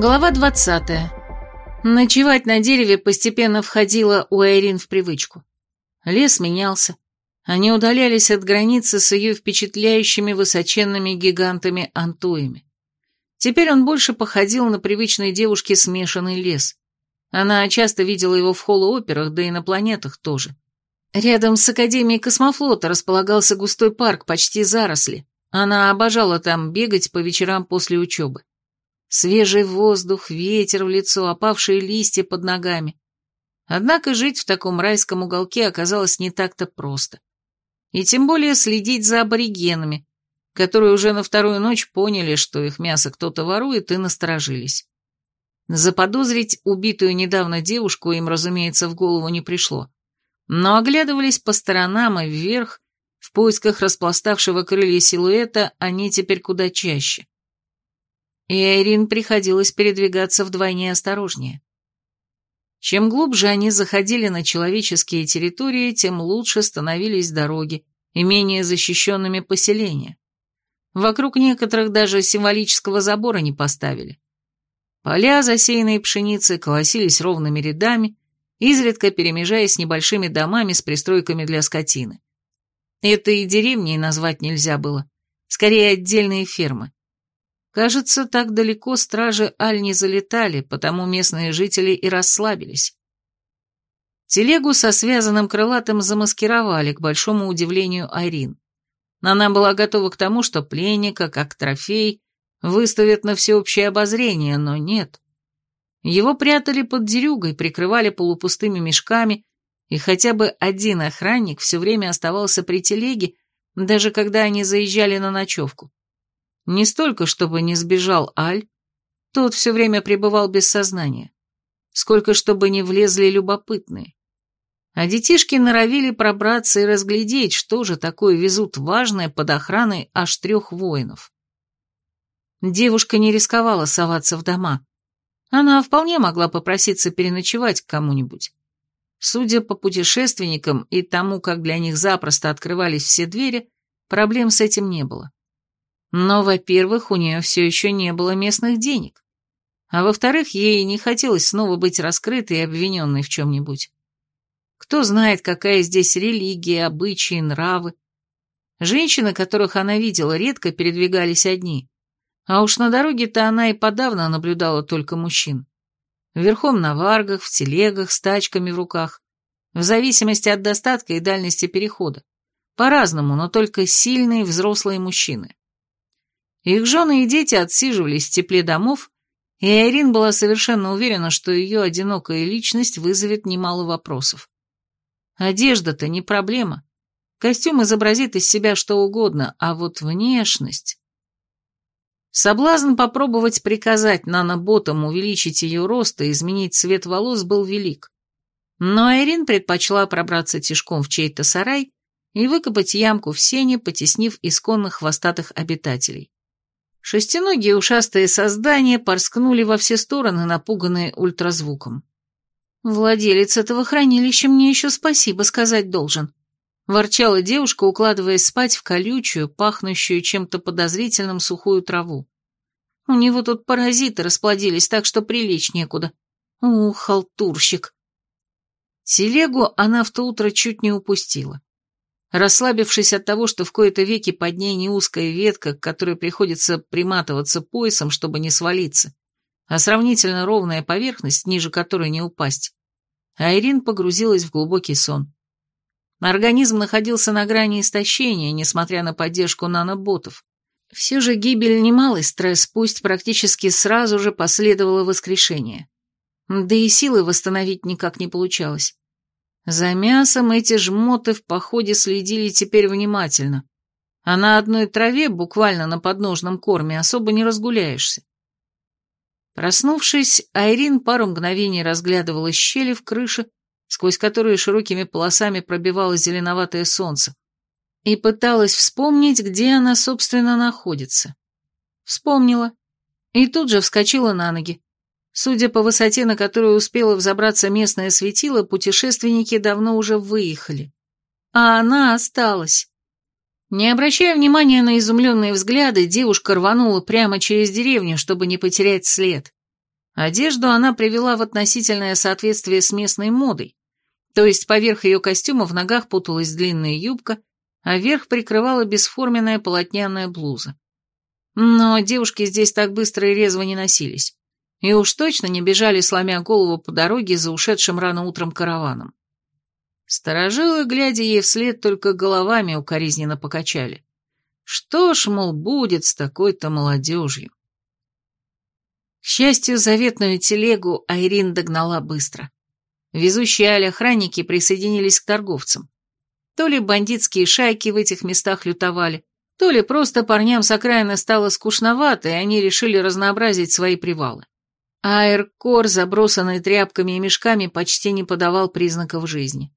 Глава 20. Ночевать на дереве постепенно входило у Айрин в привычку. Лес менялся. Они удалялись от границы с ее впечатляющими высоченными гигантами-антуями. Теперь он больше походил на привычной девушке смешанный лес. Она часто видела его в холлооперах, да и на планетах тоже. Рядом с Академией космофлота располагался густой парк, почти заросли. Она обожала там бегать по вечерам после учебы. Свежий воздух, ветер в лицо, опавшие листья под ногами. Однако жить в таком райском уголке оказалось не так-то просто. И тем более следить за аборигенами, которые уже на вторую ночь поняли, что их мясо кто-то ворует, и насторожились. Заподозрить убитую недавно девушку им, разумеется, в голову не пришло. Но оглядывались по сторонам и вверх, в поисках распластавшего крылья силуэта, они теперь куда чаще и Айрин приходилось передвигаться вдвойне осторожнее. Чем глубже они заходили на человеческие территории, тем лучше становились дороги и менее защищенными поселения. Вокруг некоторых даже символического забора не поставили. Поля, засеянные пшеницей, колосились ровными рядами, изредка перемежаясь небольшими домами с пристройками для скотины. Это и деревней назвать нельзя было, скорее отдельные фермы. Кажется, так далеко стражи Аль не залетали, потому местные жители и расслабились. Телегу со связанным крылатым замаскировали, к большому удивлению Айрин. Она была готова к тому, что пленника, как трофей, выставят на всеобщее обозрение, но нет. Его прятали под дерюгой, прикрывали полупустыми мешками, и хотя бы один охранник все время оставался при телеге, даже когда они заезжали на ночевку. Не столько, чтобы не сбежал Аль, тот все время пребывал без сознания, сколько чтобы не влезли любопытные. А детишки норовили пробраться и разглядеть, что же такое везут важное под охраной аж трех воинов. Девушка не рисковала соваться в дома. Она вполне могла попроситься переночевать к кому-нибудь. Судя по путешественникам и тому, как для них запросто открывались все двери, проблем с этим не было. Но, во-первых, у нее все еще не было местных денег. А во-вторых, ей не хотелось снова быть раскрытой и обвиненной в чем-нибудь. Кто знает, какая здесь религия, обычаи, нравы. Женщины, которых она видела, редко передвигались одни. А уж на дороге-то она и подавно наблюдала только мужчин. Верхом на варгах, в телегах, с тачками в руках. В зависимости от достатка и дальности перехода. По-разному, но только сильные взрослые мужчины. Их жены и дети отсиживались в тепле домов, и Айрин была совершенно уверена, что ее одинокая личность вызовет немало вопросов. Одежда-то не проблема. Костюм изобразит из себя что угодно, а вот внешность... Соблазн попробовать приказать наноботам увеличить ее рост и изменить цвет волос был велик. Но Айрин предпочла пробраться тишком в чей-то сарай и выкопать ямку в сене, потеснив исконных хвостатых обитателей. Шестиногие ушастые создания порскнули во все стороны, напуганные ультразвуком. «Владелец этого хранилища мне еще спасибо сказать должен», — ворчала девушка, укладываясь спать в колючую, пахнущую чем-то подозрительным сухую траву. «У него тут паразиты расплодились, так что прилечь некуда. Ух, халтурщик!» Телегу она в то утро чуть не упустила. Расслабившись от того, что в кои-то веки под ней не узкая ветка, к которой приходится приматываться поясом, чтобы не свалиться, а сравнительно ровная поверхность, ниже которой не упасть, Айрин погрузилась в глубокий сон. Организм находился на грани истощения, несмотря на поддержку наноботов. Все же гибель немалый стресс, пусть практически сразу же последовало воскрешение. Да и силы восстановить никак не получалось. За мясом эти жмоты в походе следили теперь внимательно, а на одной траве, буквально на подножном корме, особо не разгуляешься. Проснувшись, Айрин пару мгновений разглядывала щели в крыше, сквозь которые широкими полосами пробивалось зеленоватое солнце, и пыталась вспомнить, где она, собственно, находится. Вспомнила. И тут же вскочила на ноги. Судя по высоте, на которую успела взобраться местное светило, путешественники давно уже выехали. А она осталась. Не обращая внимания на изумленные взгляды, девушка рванула прямо через деревню, чтобы не потерять след. Одежду она привела в относительное соответствие с местной модой, то есть поверх ее костюма в ногах путалась длинная юбка, а верх прикрывала бесформенная полотняная блуза. Но девушки здесь так быстро и резво не носились, и уж точно не бежали, сломя голову по дороге за ушедшим рано утром караваном. Сторожилы, глядя ей вслед, только головами укоризненно покачали. Что ж, мол, будет с такой-то молодежью? К счастью, заветную телегу Айрин догнала быстро. Везущие аль-охранники присоединились к торговцам. То ли бандитские шайки в этих местах лютовали, то ли просто парням с окраины стало скучновато, и они решили разнообразить свои привалы. Аэркор, забросанный тряпками и мешками, почти не подавал признаков жизни.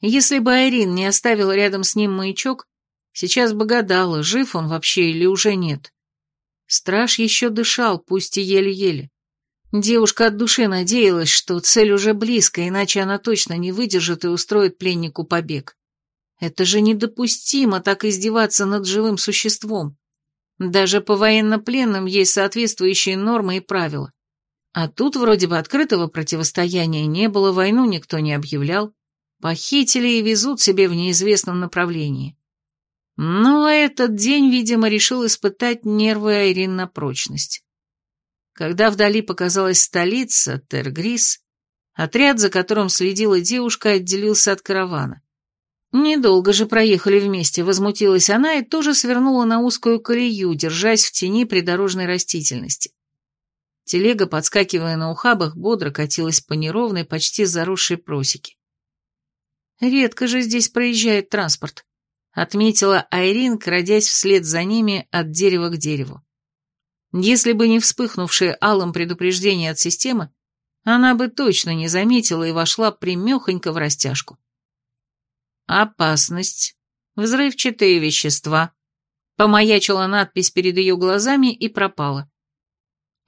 Если бы Айрин не оставил рядом с ним маячок, сейчас бы гадала, жив он вообще или уже нет. Страж еще дышал, пусть и еле-еле. Девушка от души надеялась, что цель уже близко, иначе она точно не выдержит и устроит пленнику побег. Это же недопустимо так издеваться над живым существом. Даже по военнопленным есть соответствующие нормы и правила. А тут вроде бы открытого противостояния не было, войну никто не объявлял. Похитили и везут себе в неизвестном направлении. Но этот день, видимо, решил испытать нервы Айрин на прочность. Когда вдали показалась столица, Тергрис, отряд, за которым следила девушка, отделился от каравана. Недолго же проехали вместе, возмутилась она и тоже свернула на узкую колею, держась в тени придорожной растительности. Телега, подскакивая на ухабах, бодро катилась по неровной, почти заросшей просеке. Редко же здесь проезжает транспорт отметила Айрин, крадясь вслед за ними от дерева к дереву. Если бы не вспыхнувшее алым предупреждение от системы, она бы точно не заметила и вошла примехонько в растяжку. «Опасность. Взрывчатые вещества», — помаячила надпись перед ее глазами и пропала.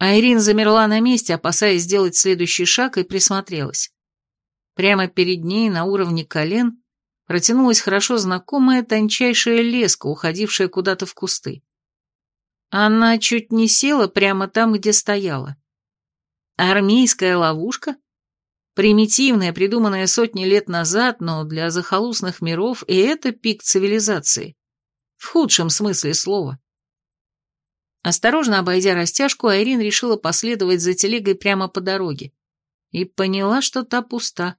Айрин замерла на месте, опасаясь сделать следующий шаг, и присмотрелась. Прямо перед ней, на уровне колен, протянулась хорошо знакомая тончайшая леска, уходившая куда-то в кусты. Она чуть не села прямо там, где стояла. Армейская ловушка? Примитивная, придуманная сотни лет назад, но для захолустных миров и это пик цивилизации. В худшем смысле слова. Осторожно обойдя растяжку, Айрин решила последовать за телегой прямо по дороге. И поняла, что та пуста.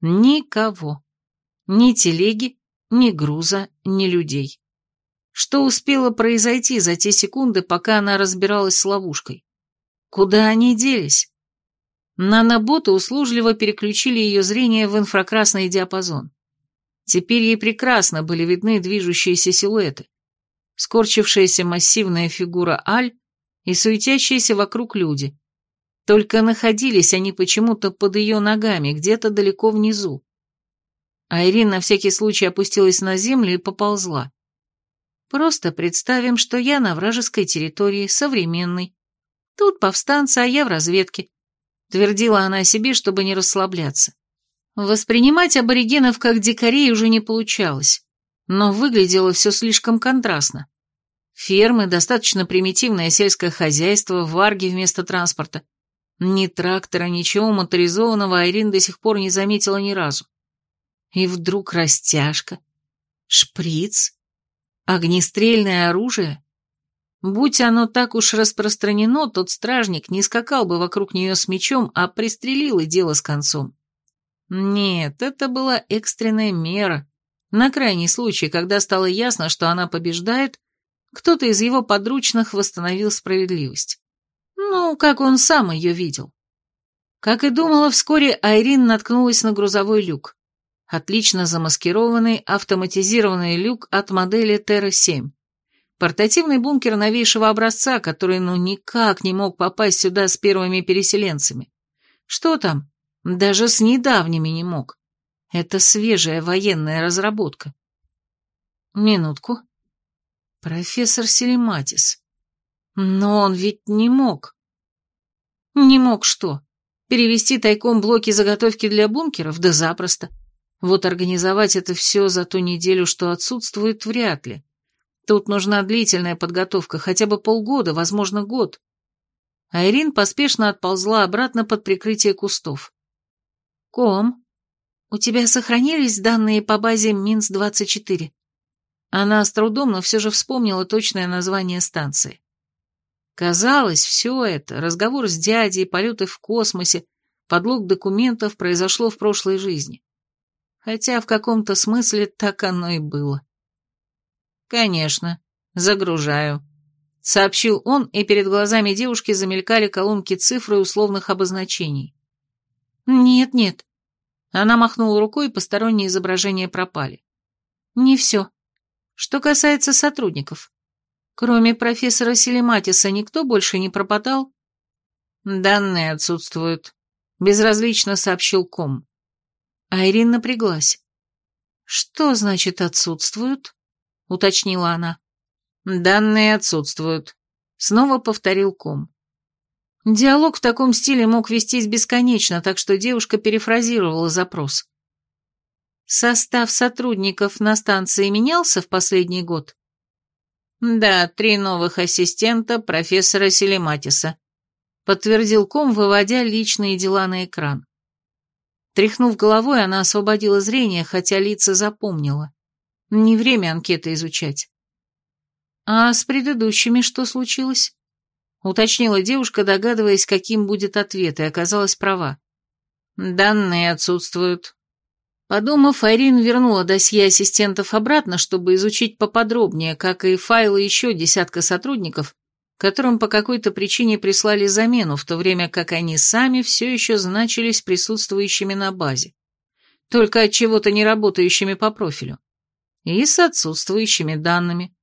Никого. Ни телеги, ни груза, ни людей. Что успело произойти за те секунды, пока она разбиралась с ловушкой? Куда они делись? Наноботы услужливо переключили ее зрение в инфракрасный диапазон. Теперь ей прекрасно были видны движущиеся силуэты. Скорчившаяся массивная фигура Аль и суетящиеся вокруг люди. Только находились они почему-то под ее ногами, где-то далеко внизу. Айрин на всякий случай опустилась на землю и поползла. Просто представим, что я на вражеской территории, современной. Тут повстанцы, а я в разведке. Твердила она себе, чтобы не расслабляться. Воспринимать аборигенов как дикарей уже не получалось, но выглядело все слишком контрастно. Фермы, достаточно примитивное сельское хозяйство, варги вместо транспорта. Ни трактора, ничего моторизованного Айрин до сих пор не заметила ни разу. И вдруг растяжка, шприц, огнестрельное оружие. Будь оно так уж распространено, тот стражник не скакал бы вокруг нее с мечом, а пристрелил и дело с концом. Нет, это была экстренная мера. На крайний случай, когда стало ясно, что она побеждает, кто-то из его подручных восстановил справедливость. Ну, как он сам ее видел. Как и думала, вскоре Айрин наткнулась на грузовой люк отлично замаскированный автоматизированный люк от модели Терра-7. Портативный бункер новейшего образца, который ну никак не мог попасть сюда с первыми переселенцами. Что там? Даже с недавними не мог. Это свежая военная разработка. Минутку. Профессор Селематис. Но он ведь не мог. Не мог что? Перевести тайком блоки заготовки для бункеров? Да запросто. Вот организовать это все за ту неделю, что отсутствует, вряд ли. Тут нужна длительная подготовка, хотя бы полгода, возможно, год. Айрин поспешно отползла обратно под прикрытие кустов. «Ком, у тебя сохранились данные по базе Минс-24?» Она с трудом, но все же вспомнила точное название станции. Казалось, все это, разговор с дядей, полеты в космосе, подлог документов произошло в прошлой жизни. Хотя в каком-то смысле так оно и было. «Конечно, загружаю», — сообщил он, и перед глазами девушки замелькали колонки цифр и условных обозначений. «Нет-нет». Она махнула рукой, и посторонние изображения пропали. «Не все. Что касается сотрудников. Кроме профессора Селематиса никто больше не пропадал?» «Данные отсутствуют», — безразлично сообщил Ком. Айрин напряглась. «Что значит отсутствуют?» — уточнила она. «Данные отсутствуют», — снова повторил Ком. Диалог в таком стиле мог вестись бесконечно, так что девушка перефразировала запрос. «Состав сотрудников на станции менялся в последний год?» «Да, три новых ассистента профессора Селематиса», — подтвердил Ком, выводя личные дела на экран. Тряхнув головой, она освободила зрение, хотя лица запомнила. Не время анкеты изучать. «А с предыдущими что случилось?» Уточнила девушка, догадываясь, каким будет ответ, и оказалась права. «Данные отсутствуют». Подумав, Айрин вернула досье ассистентов обратно, чтобы изучить поподробнее, как и файлы еще десятка сотрудников, которым по какой-то причине прислали замену, в то время как они сами все еще значились присутствующими на базе, только от чего-то не работающими по профилю, и с отсутствующими данными.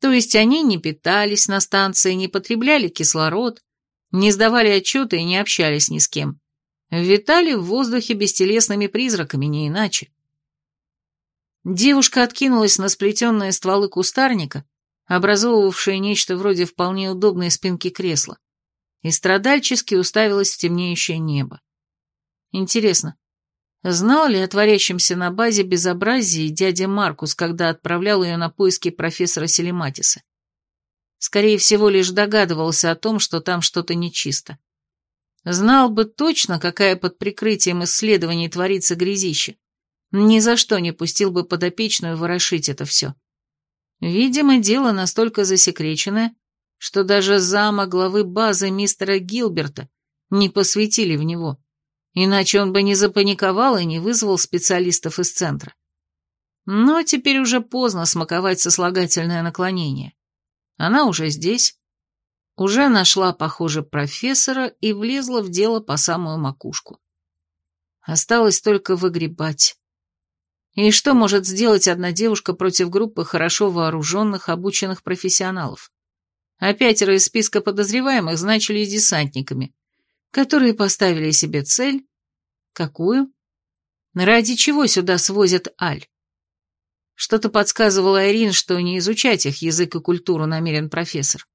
То есть они не питались на станции, не потребляли кислород, не сдавали отчеты и не общались ни с кем. Витали в воздухе бестелесными призраками, не иначе. Девушка откинулась на сплетенные стволы кустарника, образовывавшее нечто вроде вполне удобной спинки кресла, и страдальчески уставилась в темнеющее небо. Интересно, знал ли о творящемся на базе безобразии дядя Маркус, когда отправлял ее на поиски профессора Селематиса? Скорее всего, лишь догадывался о том, что там что-то нечисто. Знал бы точно, какая под прикрытием исследований творится грязище. Ни за что не пустил бы подопечную ворошить это все. Видимо, дело настолько засекреченное, что даже зама главы базы мистера Гилберта не посвятили в него, иначе он бы не запаниковал и не вызвал специалистов из центра. Но теперь уже поздно смаковать сослагательное наклонение. Она уже здесь, уже нашла, похоже, профессора и влезла в дело по самую макушку. Осталось только выгребать. И что может сделать одна девушка против группы хорошо вооруженных, обученных профессионалов? А пятеро из списка подозреваемых значились десантниками, которые поставили себе цель... Какую? Ради чего сюда свозят Аль? Что-то подсказывало Айрин, что не изучать их язык и культуру намерен профессор.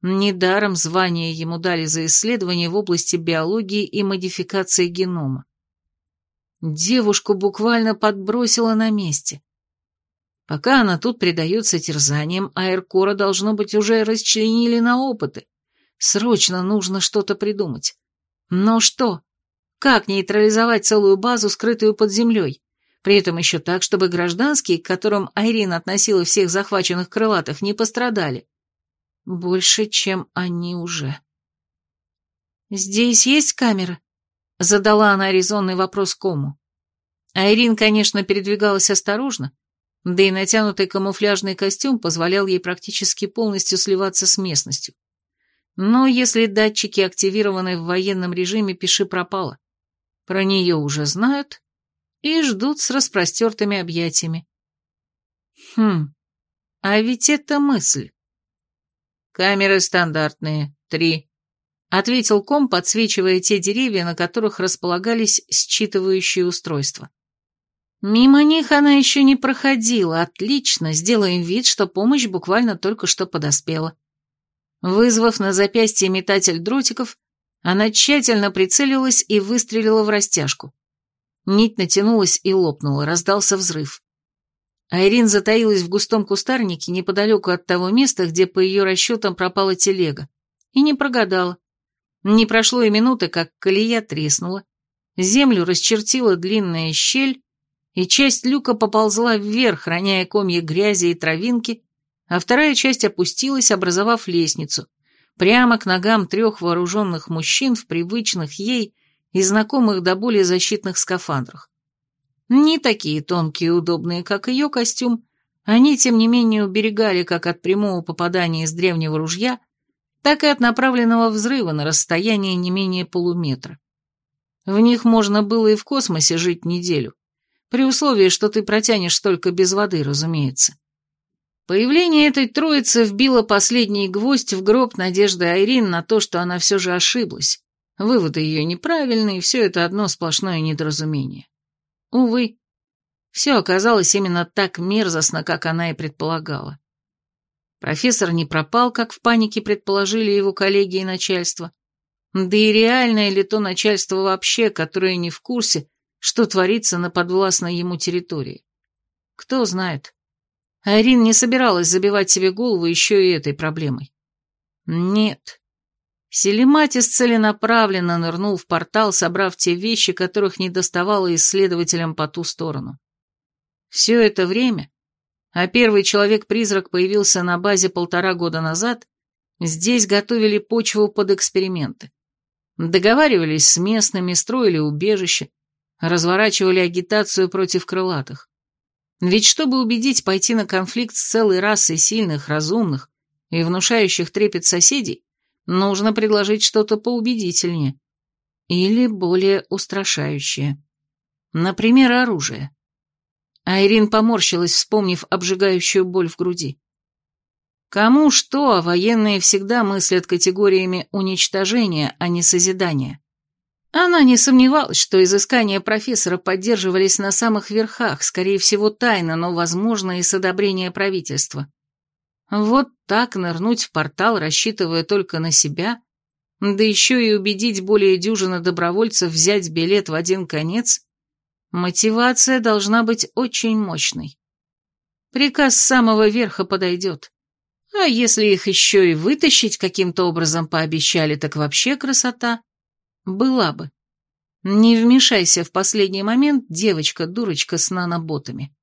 Недаром звание ему дали за исследования в области биологии и модификации генома. Девушку буквально подбросило на месте. Пока она тут предается терзаниям, Айркора, должно быть, уже расчленили на опыты. Срочно нужно что-то придумать. Но что? Как нейтрализовать целую базу, скрытую под землей? При этом еще так, чтобы гражданские, к которым Айрин относила всех захваченных крылатых, не пострадали. Больше, чем они уже. «Здесь есть камера?» Задала она резонный вопрос Кому. Айрин, конечно, передвигалась осторожно, да и натянутый камуфляжный костюм позволял ей практически полностью сливаться с местностью. Но если датчики активированы в военном режиме, пиши пропало. Про нее уже знают и ждут с распростертыми объятиями. Хм, а ведь это мысль. Камеры стандартные, три. — ответил ком, подсвечивая те деревья, на которых располагались считывающие устройства. Мимо них она еще не проходила, отлично, сделаем вид, что помощь буквально только что подоспела. Вызвав на запястье метатель дротиков, она тщательно прицелилась и выстрелила в растяжку. Нить натянулась и лопнула, раздался взрыв. Айрин затаилась в густом кустарнике неподалеку от того места, где, по ее расчетам, пропала телега, и не прогадала. Не прошло и минуты, как колея треснула, землю расчертила длинная щель, и часть люка поползла вверх, роняя комья грязи и травинки, а вторая часть опустилась, образовав лестницу, прямо к ногам трех вооруженных мужчин в привычных ей и знакомых до боли защитных скафандрах. Не такие тонкие и удобные, как ее костюм, они, тем не менее, уберегали как от прямого попадания из древнего ружья, так и от направленного взрыва на расстоянии не менее полуметра. В них можно было и в космосе жить неделю, при условии, что ты протянешь только без воды, разумеется. Появление этой троицы вбило последний гвоздь в гроб надежды Айрин на то, что она все же ошиблась. Выводы ее неправильные, все это одно сплошное недоразумение. Увы, все оказалось именно так мерзостно, как она и предполагала. Профессор не пропал, как в панике предположили его коллеги и начальство. Да и реальное ли то начальство вообще, которое не в курсе, что творится на подвластной ему территории? Кто знает. Айрин не собиралась забивать себе голову еще и этой проблемой. Нет. Селиматис целенаправленно нырнул в портал, собрав те вещи, которых не доставало исследователям по ту сторону. Все это время, а первый человек-призрак появился на базе полтора года назад, здесь готовили почву под эксперименты. Договаривались с местными, строили убежище, разворачивали агитацию против крылатых. Ведь чтобы убедить пойти на конфликт с целой расой сильных, разумных и внушающих трепет соседей, нужно предложить что-то поубедительнее. Или более устрашающее. Например, оружие. Айрин поморщилась, вспомнив обжигающую боль в груди. Кому что, а военные всегда мыслят категориями уничтожения, а не созидания. Она не сомневалась, что изыскания профессора поддерживались на самых верхах, скорее всего, тайно, но, возможно, и с одобрения правительства. Вот так нырнуть в портал, рассчитывая только на себя, да еще и убедить более дюжины добровольцев взять билет в один конец, мотивация должна быть очень мощной. Приказ с самого верха подойдет. А если их еще и вытащить каким-то образом пообещали, так вообще красота. Была бы. Не вмешайся в последний момент, девочка-дурочка с наноботами.